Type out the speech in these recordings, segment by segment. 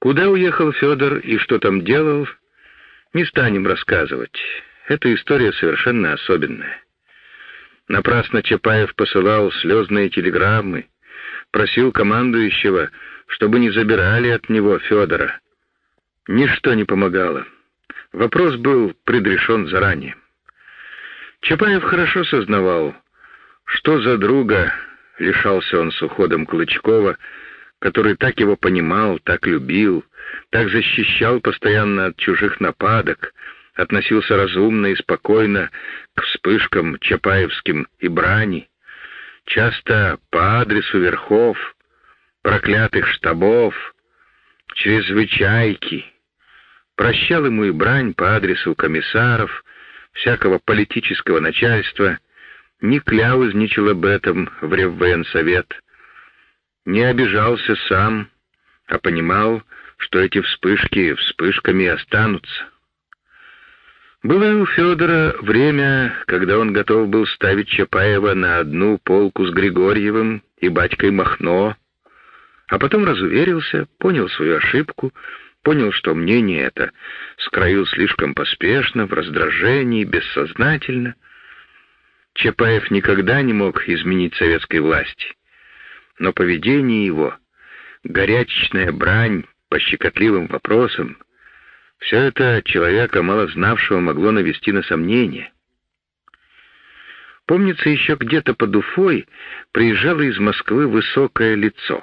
Куда уехал Федор и что там делал, не станем рассказывать. Эта история совершенно особенная. Напрасно Чапаев посылал слезные телеграммы, просил командующего, чтобы не забирали от него Федора. Ничто не помогало. Вопрос был предрешен заранее. Чапаев хорошо сознавал, что за друга лишался он с уходом Клычкова, который так его понимал, так любил, так защищал постоянно от чужих нападок, относился разумно и спокойно к вспышкам Чапаевским и брани, часто по адресу верхов, проклятых штабов, чрезвычайки. Прощал ему и брань по адресу комиссаров, всякого политического начальства, не кляузничал об этом в Реввоенсовет, не обижался сам, а понимал, что эти вспышки вспышками останутся. Было и у Федора время, когда он готов был ставить Чапаева на одну полку с Григорьевым и батькой Махно, а потом разуверился, понял свою ошибку, понял, что мнение это скроил слишком поспешно, в раздражении, бессознательно. Чапаев никогда не мог изменить советской власти, но поведение его, горячечная брань по щекотливым вопросам — все это человека, мало знавшего, могло навести на сомнение. Помнится, еще где-то под Уфой приезжало из Москвы высокое лицо.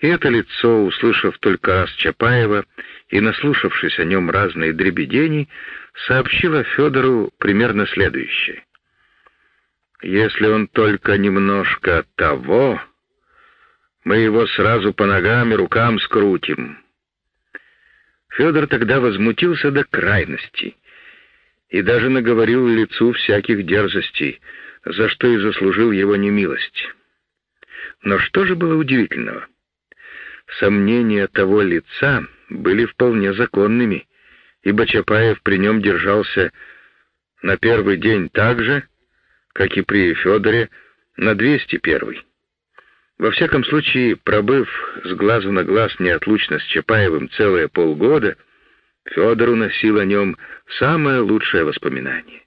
И это лицо, услышав только раз Чапаева и наслушавшись о нем разные дребедени, сообщило Федору примерно следующее. «Если он только немножко того, мы его сразу по ногам и рукам скрутим». Федор тогда возмутился до крайности и даже наговорил лицу всяких дерзостей, за что и заслужил его немилость. Но что же было удивительного? Сомнения того лица были вполне законными, ибо Чапаев при нем держался на первый день так же, как и при Федоре на 201. Во всяком случае, пробыв с глазу на глаз неотлучно с Чапаевым целые полгода, Федор уносил о нем самое лучшее воспоминание.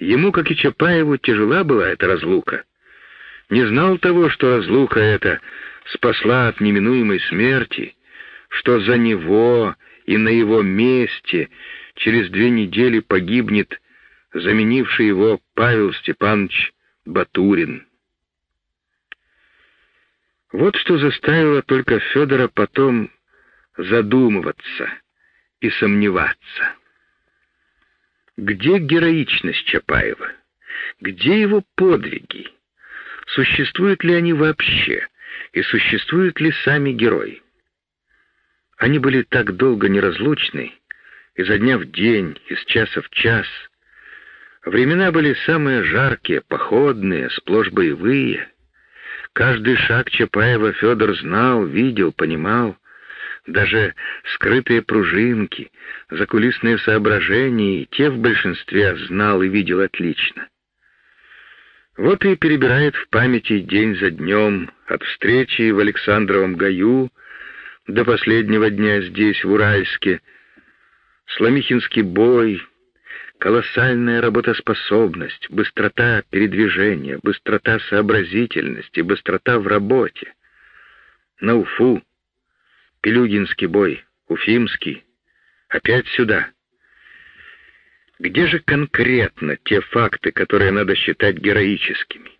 Ему, как и Чапаеву, тяжела была эта разлука. Не знал того, что разлука эта спасла от неминуемой смерти, что за него и на его месте через две недели погибнет заменивший его Павел Степанович Батурин. Вот что заставило только Федора потом задумываться и сомневаться. Где героичность Чапаева? Где его подвиги? Существуют ли они вообще? И существуют ли сами герои? Они были так долго неразлучны, изо дня в день, из часа в час. Времена были самые жаркие, походные, сплошь боевые — Каждый шаг Чапаева Федор знал, видел, понимал. Даже скрытые пружинки, закулисные соображения, те в большинстве знал и видел отлично. Вот и перебирает в памяти день за днем, от встречи в Александровом гаю до последнего дня здесь, в Уральске, Сломихинский бой, колоссальная работоспособность, быстрота передвижения, быстрота сообразительности, быстрота в работе. На Уфу, Пелюгинский бой, Уфимский, опять сюда. Где же конкретно те факты, которые надо считать героическими?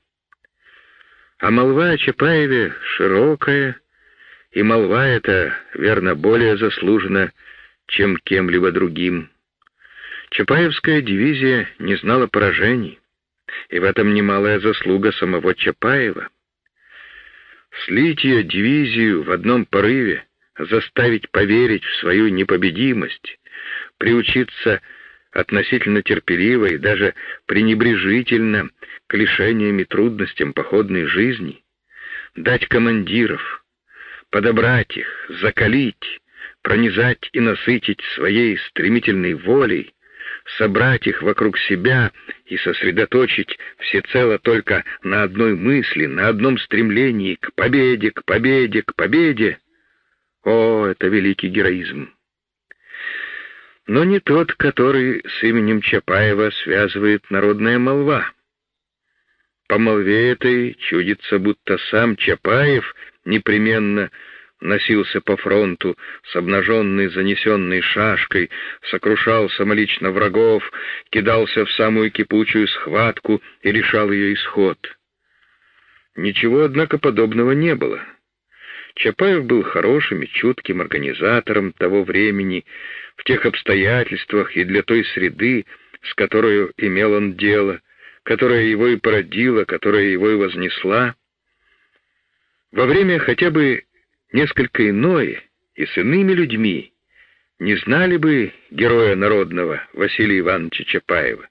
А молва о Чапаеве широкая, и молва эта, верно, более заслужена, чем кем-либо другим. Чапаевская дивизия не знала поражений, и в этом немалая заслуга самого Чапаева. Слить ее дивизию в одном порыве, заставить поверить в свою непобедимость, приучиться относительно терпеливо и даже пренебрежительно к лишениям и трудностям походной жизни, дать командиров, подобрать их, закалить, пронизать и насытить своей стремительной волей, собрать их вокруг себя и сосредоточить всецело только на одной мысли, на одном стремлении к победе, к победе, к победе. О, это великий героизм. Но не тот, который с именем Чапаева связывает народная молва. По молве этой чудится, будто сам Чапаев непременно носился по фронту с обнаженной занесенной шашкой, сокрушал самолично врагов, кидался в самую кипучую схватку и решал ее исход. Ничего, однако, подобного не было. Чапаев был хорошим и чутким организатором того времени, в тех обстоятельствах и для той среды, с которой имел он дело, которая его и породила, которая его и вознесла. Во время хотя бы несколько иное и с иными людьми не знали бы героя народного Василия Ивановича Чапаева.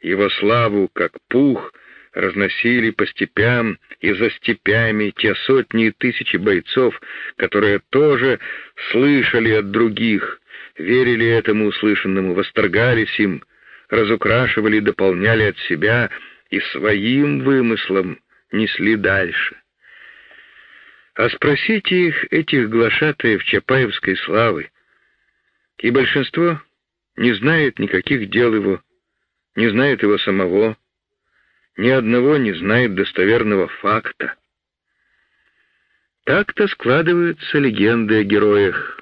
Его славу, как пух, разносили по степям и за степями те сотни и тысячи бойцов, которые тоже слышали от других, верили этому услышанному, восторгались им, разукрашивали и дополняли от себя и своим вымыслом несли дальше. А спросите их, этих глашатаев Чапаевской славы, и большинство не знает никаких дел его, не знает его самого, ни одного не знает достоверного факта. Так-то складываются легенды о героях,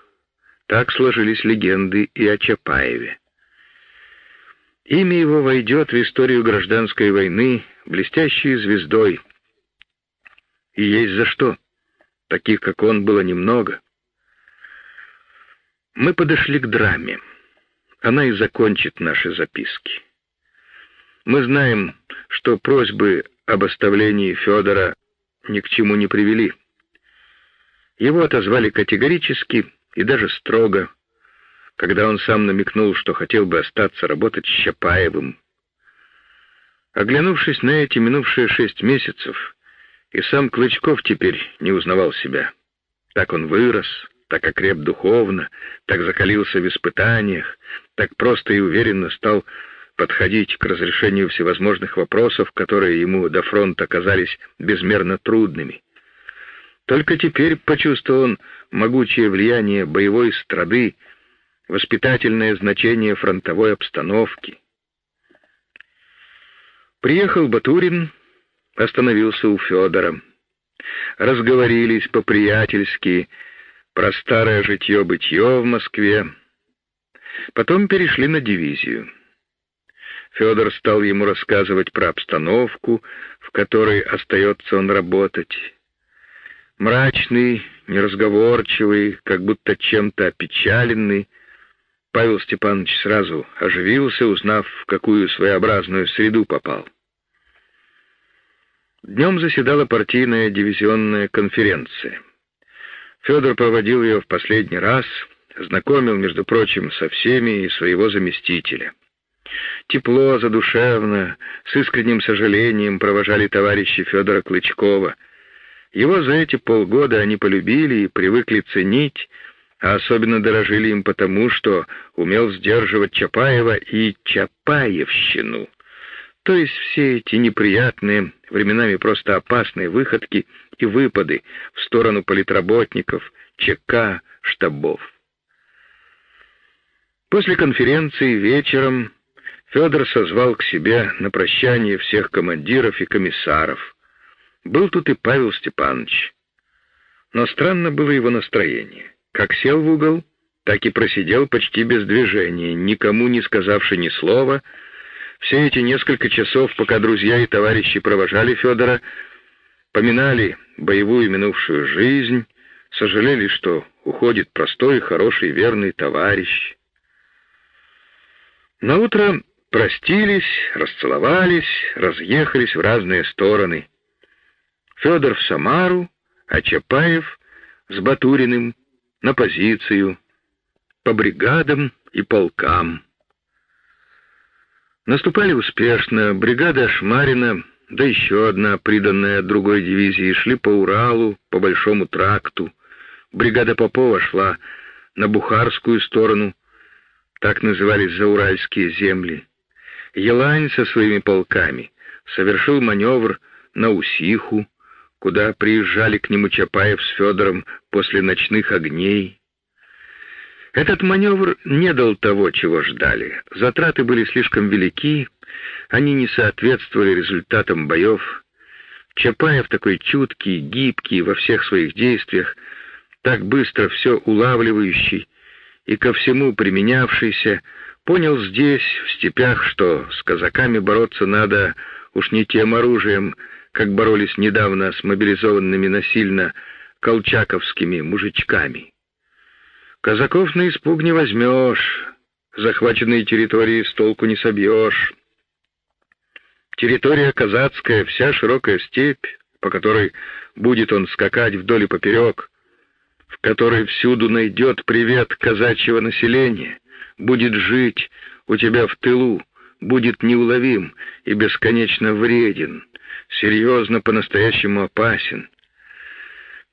так сложились легенды и о Чапаеве. Имя его войдет в историю гражданской войны блестящей звездой. И есть за что. Таких, как он, было немного. Мы подошли к драме. Она и закончит наши записки. Мы знаем, что просьбы об оставлении Федора ни к чему не привели. Его отозвали категорически и даже строго, когда он сам намекнул, что хотел бы остаться работать с Чапаевым. Оглянувшись на эти минувшие шесть месяцев, и сам Клычков теперь не узнавал себя. Так он вырос, так окреп духовно, так закалился в испытаниях, так просто и уверенно стал подходить к разрешению всевозможных вопросов, которые ему до фронта казались безмерно трудными. Только теперь почувствовал он могучее влияние боевой страды, воспитательное значение фронтовой обстановки. Приехал Батурин, остановился у Федора. Разговорились по-приятельски про старое житье-бытье в Москве. Потом перешли на дивизию. Федор стал ему рассказывать про обстановку, в которой остается он работать. Мрачный, неразговорчивый, как будто чем-то опечаленный, Павел Степанович сразу оживился, узнав, в какую своеобразную среду попал. Днем заседала партийная дивизионная конференция. Федор проводил ее в последний раз, знакомил, между прочим, со всеми и своего заместителя. Тепло, задушевно, с искренним сожалением провожали товарищи Федора Клычкова. Его за эти полгода они полюбили и привыкли ценить, а особенно дорожили им потому, что умел сдерживать Чапаева и Чапаевщину. То есть все эти неприятные, временами просто опасные выходки и выпады в сторону политработников, ЧК, штабов. После конференции вечером Федор созвал к себе на прощание всех командиров и комиссаров. Был тут и Павел Степанович. Но странно было его настроение. Как сел в угол, так и просидел почти без движения, никому не сказавши ни слова, все эти несколько часов, пока друзья и товарищи провожали Федора, поминали боевую минувшую жизнь, сожалели, что уходит простой, хороший, верный товарищ. На утро простились, расцеловались, разъехались в разные стороны. Федор в Самару, а Чапаев с Батуриным на позицию, по бригадам и полкам. Наступали успешно, бригада Шмарина, да еще одна, приданная другой дивизии, шли по Уралу, по Большому тракту. Бригада Попова шла на Бухарскую сторону, так назывались зауральские земли. Елань со своими полками совершил маневр на Усиху, куда приезжали к нему Чапаев с Федором после ночных огней, Этот маневр не дал того, чего ждали. Затраты были слишком велики, они не соответствовали результатам боев. Чапаев такой чуткий, гибкий во всех своих действиях, так быстро все улавливающий и ко всему применявшийся, понял здесь, в степях, что с казаками бороться надо уж не тем оружием, как боролись недавно с мобилизованными насильно колчаковскими мужичками. Казаков на испуг не возьмешь, захваченные территории с толку не собьешь. Территория казацкая, вся широкая степь, по которой будет он скакать вдоль и поперек, в которой всюду найдет привет казачьего населения, будет жить у тебя в тылу, будет неуловим и бесконечно вреден, серьезно по-настоящему опасен.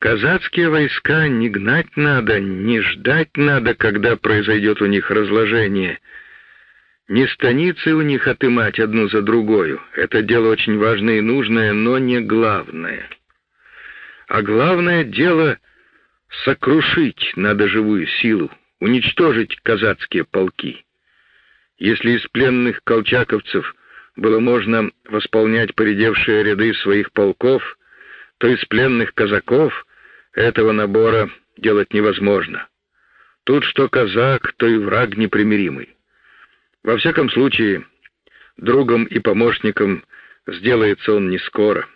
Казацкие войска не гнать надо, не ждать надо, когда произойдет у них разложение — не станицы у них отымать одну за другую. Это дело очень важное и нужное, но не главное. А главное дело — сокрушить надо живую силу, уничтожить казацкие полки. Если из пленных колчаковцев было можно восполнять поредевшие ряды своих полков, то из пленных казаков этого набора делать невозможно. Тут что казак, то и враг непримиримый. Во всяком случае, другом и помощником сделается он не скоро.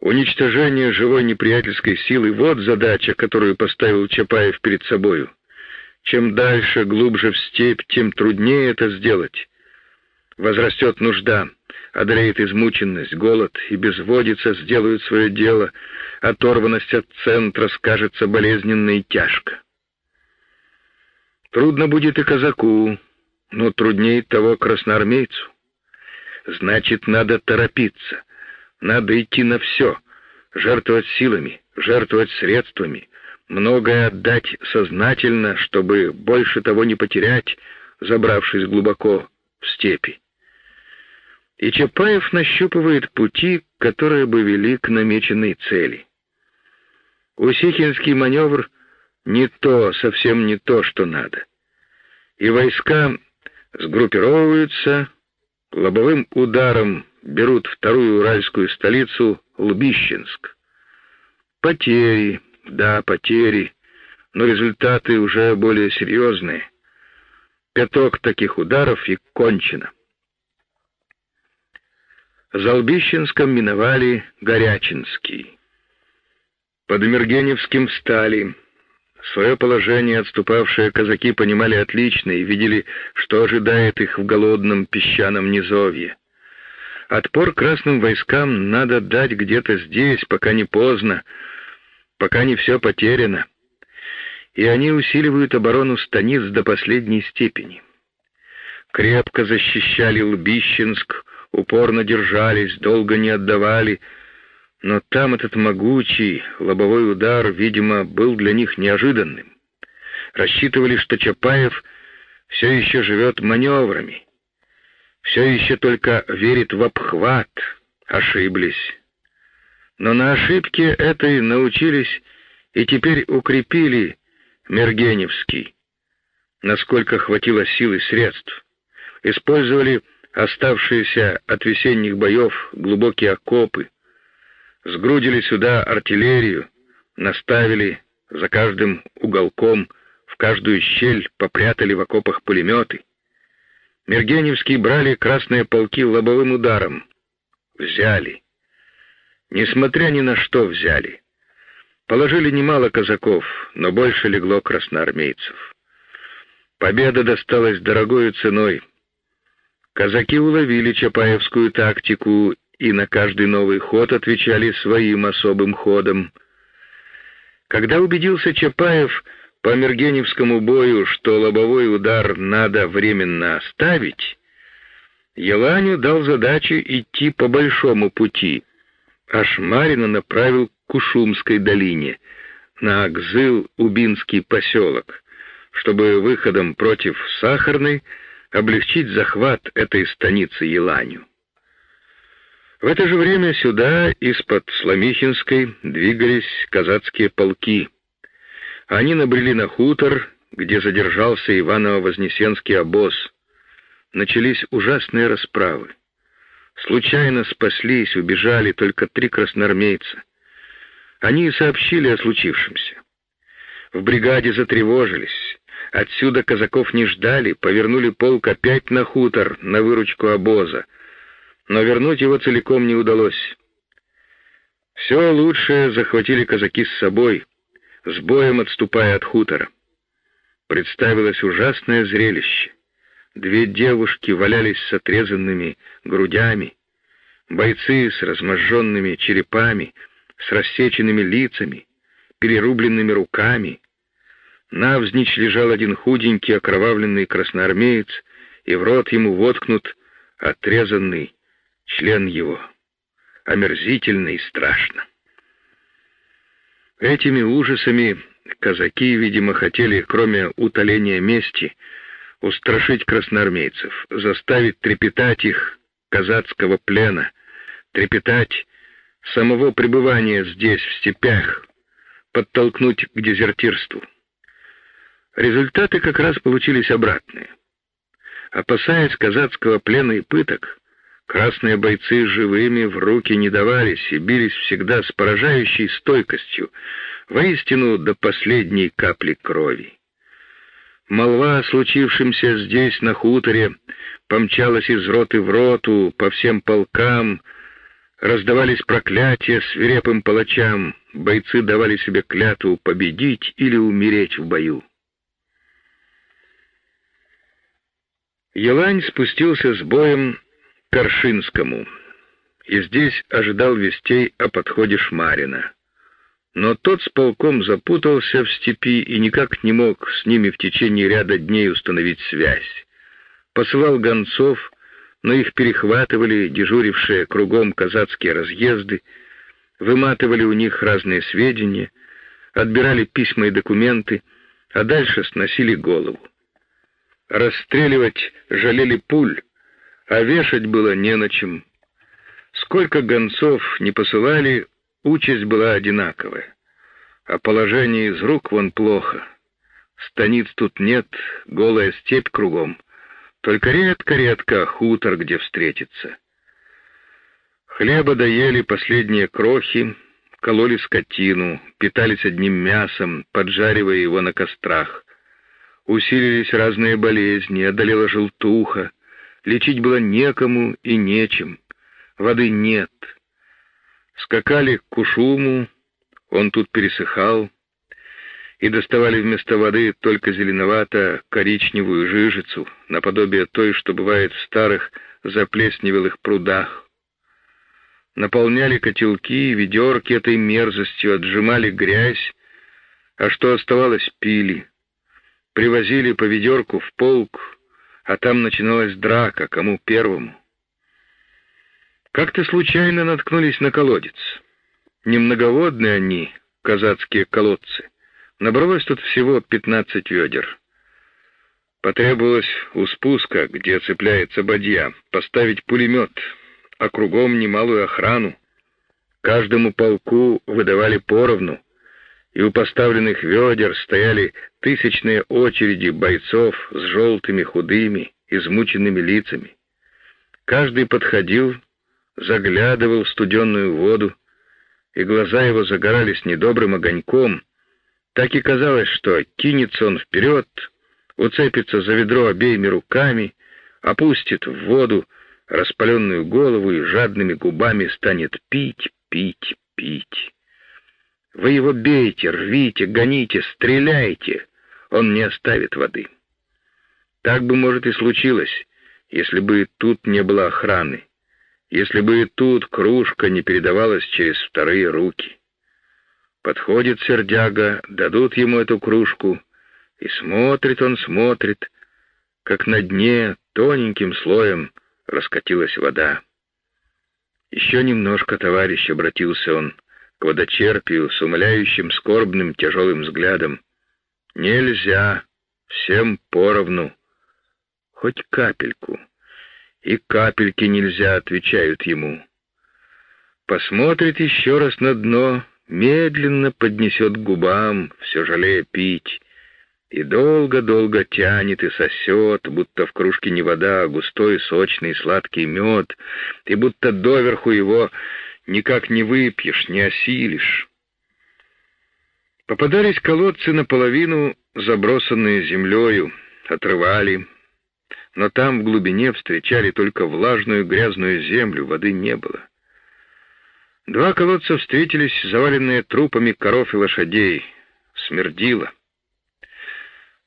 Уничтожение живой неприятельской силы — вот задача, которую поставил Чапаев перед собою. Чем дальше, глубже в степь, тем труднее это сделать. Возрастет нужда, одолеет измученность, голод и безводица сделают свое дело, оторванность от центра скажется болезненно и тяжко. Трудно будет и казаку, но труднее того красноармейцу. Значит, надо торопиться, надо идти на все, жертвовать силами, жертвовать средствами, многое отдать сознательно, чтобы больше того не потерять, забравшись глубоко в степи. И Чапаев нащупывает пути, которые бы вели к намеченной цели. Усихинский маневр не то, совсем не то, что надо. И войска сгруппировываются, лобовым ударом берут вторую уральскую столицу Лбищенск. Потери, да, потери, но результаты уже более серьезные. Пяток таких ударов и кончено. За Лбищенском миновали Горячинский. Под Мергеневским встали, Свое положение отступавшие казаки понимали отлично и видели, что ожидает их в голодном песчаном низовье. Отпор красным войскам надо дать где-то здесь, пока не поздно, пока не все потеряно. И они усиливают оборону станиц до последней степени. Крепко защищали Лбищенск, упорно держались, долго не отдавали, но там этот могучий лобовой удар, видимо, был для них неожиданным. Рассчитывали, что Чапаев все еще живет маневрами, все еще только верит в обхват. Ошиблись. Но на ошибке этой научились и теперь укрепили Мергеневский, насколько хватило сил и средств. Использовали оставшиеся от весенних боев глубокие окопы, сгрудили сюда артиллерию, наставили за каждым уголком, в каждую щель попрятали в окопах пулеметы. Мергеневские брали красные полки лобовым ударом. Взяли. Несмотря ни на что взяли. Положили немало казаков, но больше легло красноармейцев. Победа досталась дорогою ценой. Казаки уловили чапаевскую тактику и на каждый новый ход отвечали своим особым ходом. Когда убедился Чапаев по Мергеневскому бою, что лобовой удар надо временно оставить, Еланю дал задачу идти по большому пути, а Шмарина направил к Кушумской долине, на Акзыл-Убинский поселок, чтобы выходом против Сахарной облегчить захват этой станицы Еланю. В это же время сюда, из-под Сломихинской, двигались казацкие полки. Они набрели на хутор, где задержался Иваново-Вознесенский обоз, начались ужасные расправы. Случайно спаслись, убежали только три красноармейца. Они сообщили о случившемся. В бригаде затревожились. Отсюда казаков не ждали, повернули полк опять на хутор, на выручку обоза. Но вернуть его целиком не удалось. Все лучшее захватили казаки с собой, с боем отступая от хутора. Представилось ужасное зрелище. Две девушки валялись с отрезанными грудями, бойцы с разможженными черепами, с рассеченными лицами, перерубленными руками. Навзничь лежал один худенький окровавленный красноармеец, и в рот ему воткнут отрезанный член его. Омерзительно и страшно. Этими ужасами казаки, видимо, хотели, кроме утоления мести, устрашить красноармейцев, заставить трепетать их казацкого плена, трепетать самого пребывания здесь, в степях, подтолкнуть к дезертирству. Результаты как раз получились обратные. Опасаясь казацкого плена и пыток, красные бойцы живыми в руки не давались и бились всегда с поражающей стойкостью, воистину до последней капли крови. Молва о случившемся здесь, на хуторе, помчалась из роты в роту, по всем полкам, раздавались проклятия свирепым палачам, бойцы давали себе клятву победить или умереть в бою. Елань спустился с боем Коршинскому, и здесь ожидал вестей о подходе Шмарина. Но тот с полком запутался в степи и никак не мог с ними в течение ряда дней установить связь. Посылал гонцов, но их перехватывали дежурившие кругом казацкие разъезды, выматывали у них разные сведения, отбирали письма и документы, а дальше сносили голову. Расстреливать жалели пуль, а вешать было не на чем. Сколько гонцов не посылали, Участь была одинаковая, а положение из рук вон плохо. Станиц тут нет, голая степь кругом, только редко-редко хутор, где встретиться. Хлеба доели последние крохи, кололи скотину, питались одним мясом, поджаривая его на кострах. Усилились разные болезни, одолела желтуха, лечить было некому и нечем, воды нет — Скакали к Кушуму, он тут пересыхал, и доставали вместо воды только зеленовато-коричневую жижицу, наподобие той, что бывает в старых заплесневелых прудах. Наполняли котелки, ведерки этой мерзостью, отжимали грязь, а что оставалось, пили. Привозили по ведерку в полк, а там начиналась драка, кому первому. Как-то случайно наткнулись на колодец. Немноговодные они, казацкие колодцы. Набралось тут всего пятнадцать ведер. Потребовалось у спуска, где цепляется бадья, поставить пулемет, а кругом немалую охрану. Каждому полку выдавали поровну, и у поставленных ведер стояли тысячные очереди бойцов с желтыми, худыми, измученными лицами. Каждый подходил, заглядывал в студенную воду, и глаза его загорались недобрым огоньком. Так и казалось, что кинется он вперед, уцепится за ведро обеими руками, опустит в воду распаленную голову и жадными губами станет пить, пить. Вы его бейте, рвите, гоните, стреляйте, он не оставит воды. Так бы, может, и случилось, если бы тут не было охраны если бы и тут кружка не передавалась через вторые руки. Подходит сердяга, дадут ему эту кружку, и смотрит он, смотрит, как на дне тоненьким слоем раскатилась вода. Еще немножко, товарищ, обратился он к водочерпию с умоляющим, скорбным, тяжелым взглядом. Нельзя, всем поровну, хоть капельку и капельки нельзя, отвечают ему. Посмотрит еще раз на дно, медленно поднесет к губам, все жалея пить, и долго-долго тянет и сосет, будто в кружке не вода, а густой, сочный, сладкий мед, и будто доверху его никак не выпьешь, не осилишь. Попадались колодцы наполовину забросанные землею, отрывали, но там в глубине встречали только влажную грязную землю, воды не было. Два колодца встретились, заваленные трупами коров и лошадей. Смердило.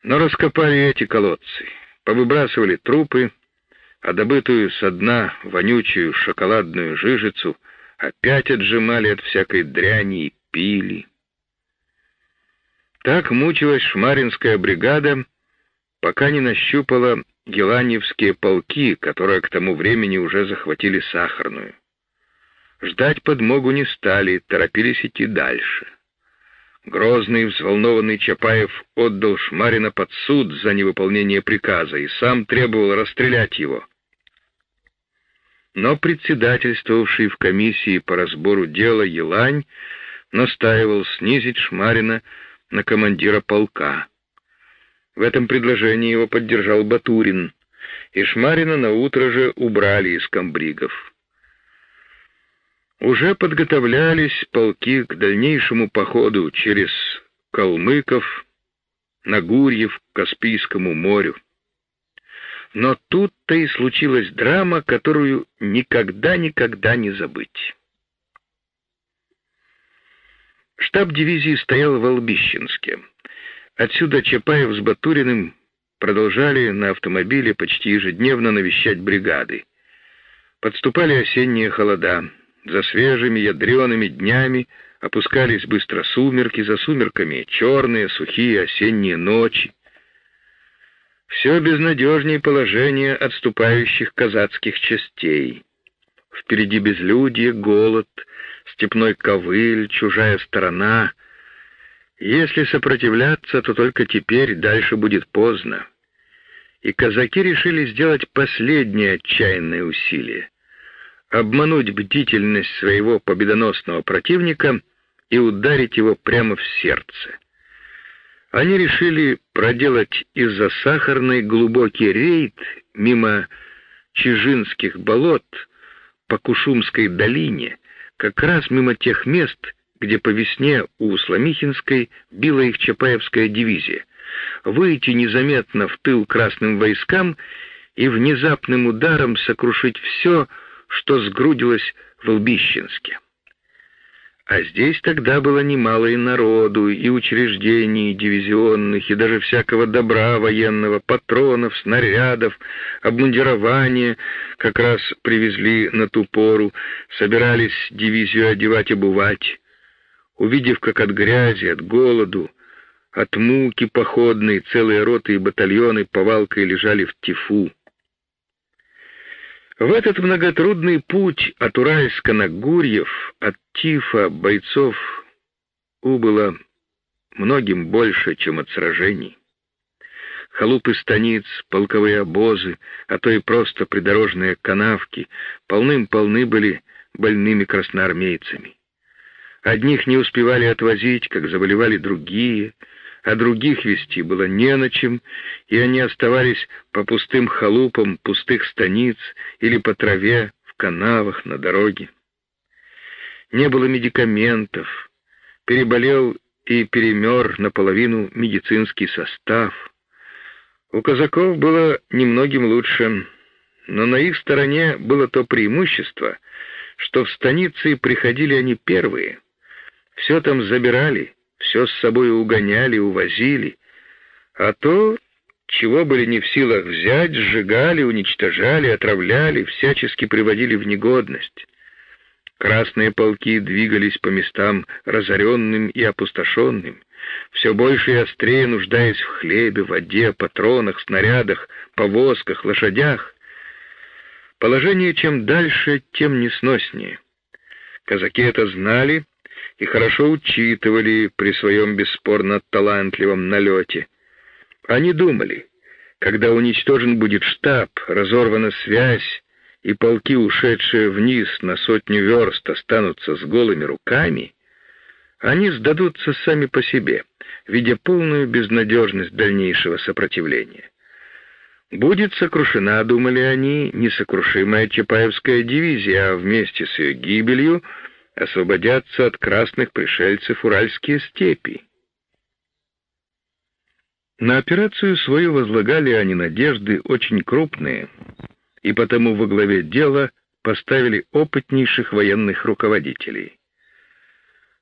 Но раскопали эти колодцы, повыбрасывали трупы, а добытую со дна вонючую шоколадную жижицу опять отжимали от всякой дряни и пили. Так мучилась шмаринская бригада, пока не нащупала геланьевские полки, которые к тому времени уже захватили Сахарную. Ждать подмогу не стали, торопились идти дальше. Грозный, взволнованный Чапаев отдал Шмарина под суд за невыполнение приказа и сам требовал расстрелять его. Но председательствовавший в комиссии по разбору дела Елань настаивал снизить Шмарина на командира полка. В этом предложении его поддержал Батурин, и Шмарина на утро же убрали из комбригов. Уже подготовлялись полки к дальнейшему походу через Калмыков, Нагурьев к Каспийскому морю. Но тут-то и случилась драма, которую никогда-никогда не забыть. Штаб дивизии стоял в Албищенске. Отсюда Чапаев с Батуриным продолжали на автомобиле почти ежедневно навещать бригады. Подступали осенние холода. За свежими ядреными днями опускались быстро сумерки, за сумерками черные, сухие осенние ночи. Все безнадежнее положение отступающих казацких частей. Впереди безлюдье, голод, степной ковыль, чужая сторона. Если сопротивляться, то только теперь, дальше будет поздно. И казаки решили сделать последнее отчаянное усилие обмануть бдительность своего победоносного противника и ударить его прямо в сердце. Они решили проделать из-за сахарной глубокий рейд мимо Чижинских болот по Кушумской долине, как раз мимо тех мест, где по весне у Сламихинской била их Чапаевская дивизия, выйти незаметно в тыл красным войскам и внезапным ударом сокрушить все, что сгрудилось в Лбищенске. А здесь тогда было немало и народу, и учреждений дивизионных, и даже всякого добра военного, патронов, снарядов, обмундирования как раз привезли на ту пору, собирались дивизию одевать и бувать. Увидев, как от грязи, от голоду, от муки походной целые роты и батальоны повалкой лежали в тифу, в этот многотрудный путь от Уральска на Гурьев, от Тифа бойцов убыло многим больше, чем от сражений. Халупы станиц, полковые обозы, а то и просто придорожные канавки полным-полны были больными красноармейцами. Одних не успевали отвозить, как заболевали другие — а других вести было не на чем, и они оставались по пустым халупам пустых станиц или по траве в канавах на дороге. Не было медикаментов, переболел и перемер наполовину медицинский состав. У казаков было немногим лучше, но на их стороне было то преимущество, что в станицы приходили они первые, все там забирали, все с собой угоняли, увозили, а то, чего были не в силах взять, сжигали, уничтожали, отравляли, всячески приводили в негодность. Красные полки двигались по местам разоренным и опустошенным, все больше и острее нуждаясь в хлебе, воде, патронах, снарядах, повозках, лошадях. Положение чем дальше, тем несноснее. Казаки это знали и хорошо учитывали при своем бесспорно талантливом налете. Они думали, когда уничтожен будет штаб, разорвана связь, и полки, ушедшие вниз на сотню верст, останутся с голыми руками, они сдадутся сами по себе, видя полную безнадежность дальнейшего сопротивления. Будет сокрушена, думали они, несокрушимая Чапаевская дивизия, а вместе с ее гибелью освободятся от красных пришельцев уральские степи. На операцию свою возлагали они надежды очень крупные, и потому во главе дела поставили опытнейших военных руководителей.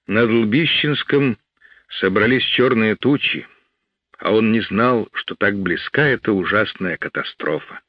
Над Лбищенском собрались черные тучи, а он не знал, что так близка эта ужасная катастрофа.